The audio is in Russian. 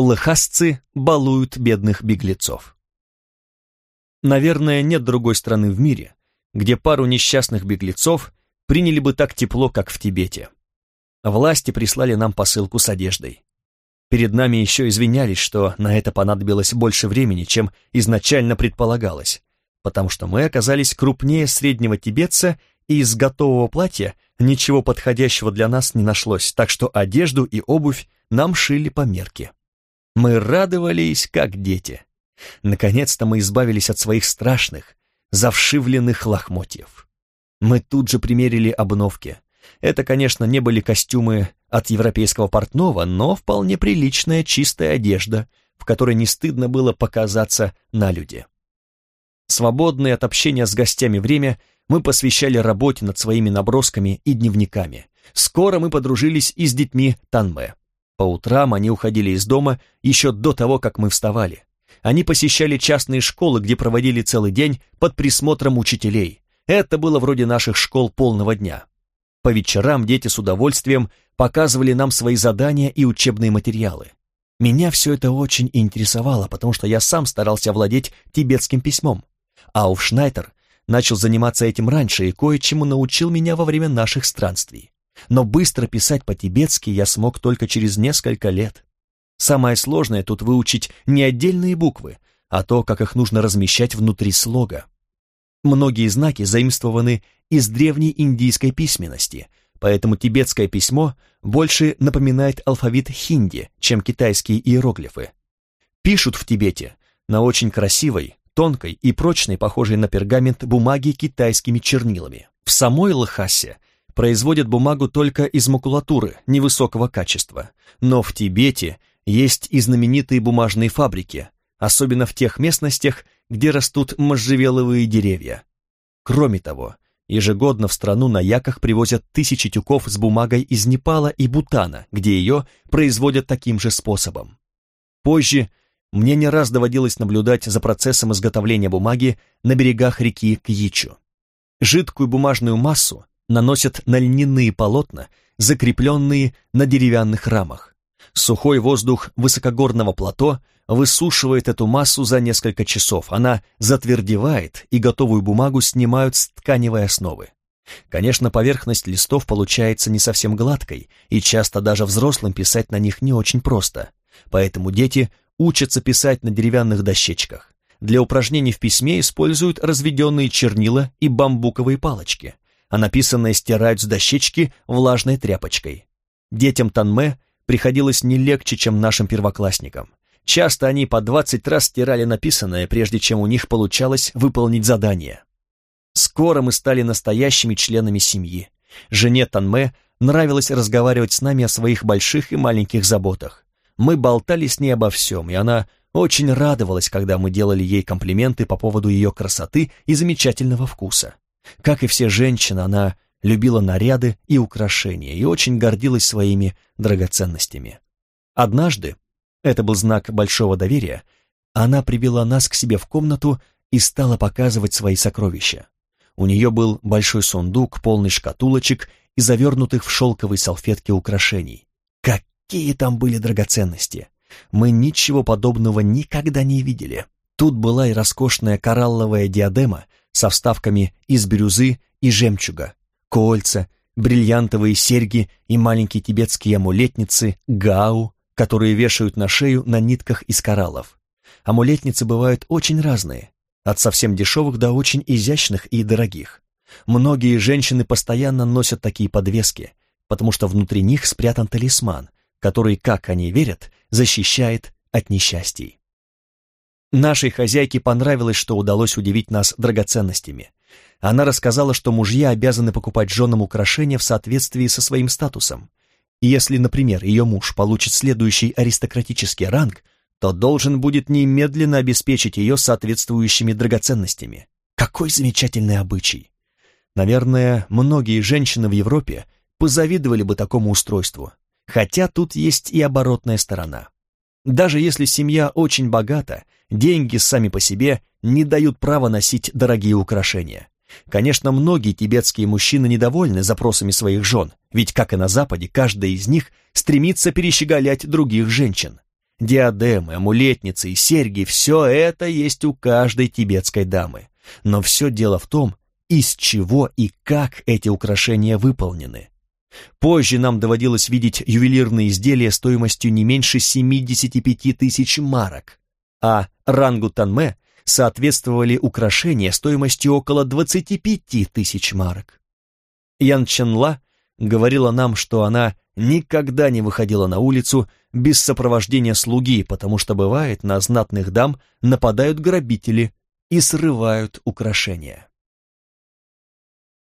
Лыхасцы балуют бедных беглецов. Наверное, нет другой страны в мире, где пару несчастных беглецов приняли бы так тепло, как в Тибете. Власти прислали нам посылку с одеждой. Перед нами еще извинялись, что на это понадобилось больше времени, чем изначально предполагалось, потому что мы оказались крупнее среднего тибетца, и из готового платья ничего подходящего для нас не нашлось, так что одежду и обувь нам шили по мерке. Мы радовались, как дети. Наконец-то мы избавились от своих страшных, завшивленных лохмотьев. Мы тут же примерили обновки. Это, конечно, не были костюмы от европейского портного, но вполне приличная чистая одежда, в которой не стыдно было показаться на люди. Свободное от общения с гостями время мы посвящали работе над своими набросками и дневниками. Скоро мы подружились и с детьми Танме. По утрам они уходили из дома еще до того, как мы вставали. Они посещали частные школы, где проводили целый день под присмотром учителей. Это было вроде наших школ полного дня. По вечерам дети с удовольствием показывали нам свои задания и учебные материалы. Меня все это очень интересовало, потому что я сам старался овладеть тибетским письмом. Ауфшнайтер начал заниматься этим раньше и кое-чему научил меня во время наших странствий. Но быстро писать по-тибетски я смог только через несколько лет. Самое сложное тут выучить не отдельные буквы, а то, как их нужно размещать внутри слога. Многие знаки заимствованы из древней индийской письменности, поэтому тибетское письмо больше напоминает алфавит хинди, чем китайские иероглифы. Пишут в Тибете на очень красивой, тонкой и прочной, похожей на пергамент бумаги китайскими чернилами. В самой Лхасе производят бумагу только из макулатуры невысокого качества, но в Тибете есть и знаменитые бумажные фабрики, особенно в тех местностях, где растут можжевеловые деревья. Кроме того, ежегодно в страну на яках привозят тысячи тюков с бумагой из Непала и Бутана, где ее производят таким же способом. Позже мне не раз доводилось наблюдать за процессом изготовления бумаги на берегах реки Кьичу. Жидкую бумажную массу наносят на льняные полотна, закрепленные на деревянных рамах. Сухой воздух высокогорного плато высушивает эту массу за несколько часов, она затвердевает и готовую бумагу снимают с тканевой основы. Конечно, поверхность листов получается не совсем гладкой, и часто даже взрослым писать на них не очень просто, поэтому дети учатся писать на деревянных дощечках. Для упражнений в письме используют разведенные чернила и бамбуковые палочки, а написанное стирают с дощечки влажной тряпочкой. Детям Танме приходилось не легче, чем нашим первоклассникам. Часто они по 20 раз стирали написанное, прежде чем у них получалось выполнить задание. Скоро мы стали настоящими членами семьи. Жене Танме нравилось разговаривать с нами о своих больших и маленьких заботах. Мы болтали с ней обо всем, и она очень радовалась, когда мы делали ей комплименты по поводу ее красоты и замечательного вкуса. Как и все женщины, она любила наряды и украшения и очень гордилась своими драгоценностями. Однажды, это был знак большого доверия, она привела нас к себе в комнату и стала показывать свои сокровища. У нее был большой сундук, полный шкатулочек и завернутых в шелковые салфетки украшений. Какие там были драгоценности! Мы ничего подобного никогда не видели. Тут была и роскошная коралловая диадема со вставками из бирюзы и жемчуга, кольца, бриллиантовые серьги и маленькие тибетские амулетницы гау, которые вешают на шею на нитках из кораллов. Амулетницы бывают очень разные, от совсем дешевых до очень изящных и дорогих. Многие женщины постоянно носят такие подвески, потому что внутри них спрятан талисман, который, как они верят, защищает от несчастий. Нашей хозяйке понравилось, что удалось удивить нас драгоценностями. Она рассказала, что мужья обязаны покупать женам украшения в соответствии со своим статусом. И если, например, ее муж получит следующий аристократический ранг, то должен будет немедленно обеспечить ее соответствующими драгоценностями. Какой замечательный обычай! Наверное, многие женщины в Европе позавидовали бы такому устройству, хотя тут есть и оборотная сторона. Даже если семья очень богата, деньги сами по себе не дают права носить дорогие украшения. Конечно, многие тибетские мужчины недовольны запросами своих жен, ведь, как и на Западе, каждая из них стремится перещеголять других женщин. Диадемы, амулетницы и серьги – все это есть у каждой тибетской дамы. Но все дело в том, из чего и как эти украшения выполнены. Позже нам доводилось видеть ювелирные изделия стоимостью не меньше 75 тысяч марок, а рангу Танме соответствовали украшения стоимостью около 25 тысяч марок. Ян Ченла говорила нам, что она никогда не выходила на улицу без сопровождения слуги, потому что бывает, на знатных дам нападают грабители и срывают украшения.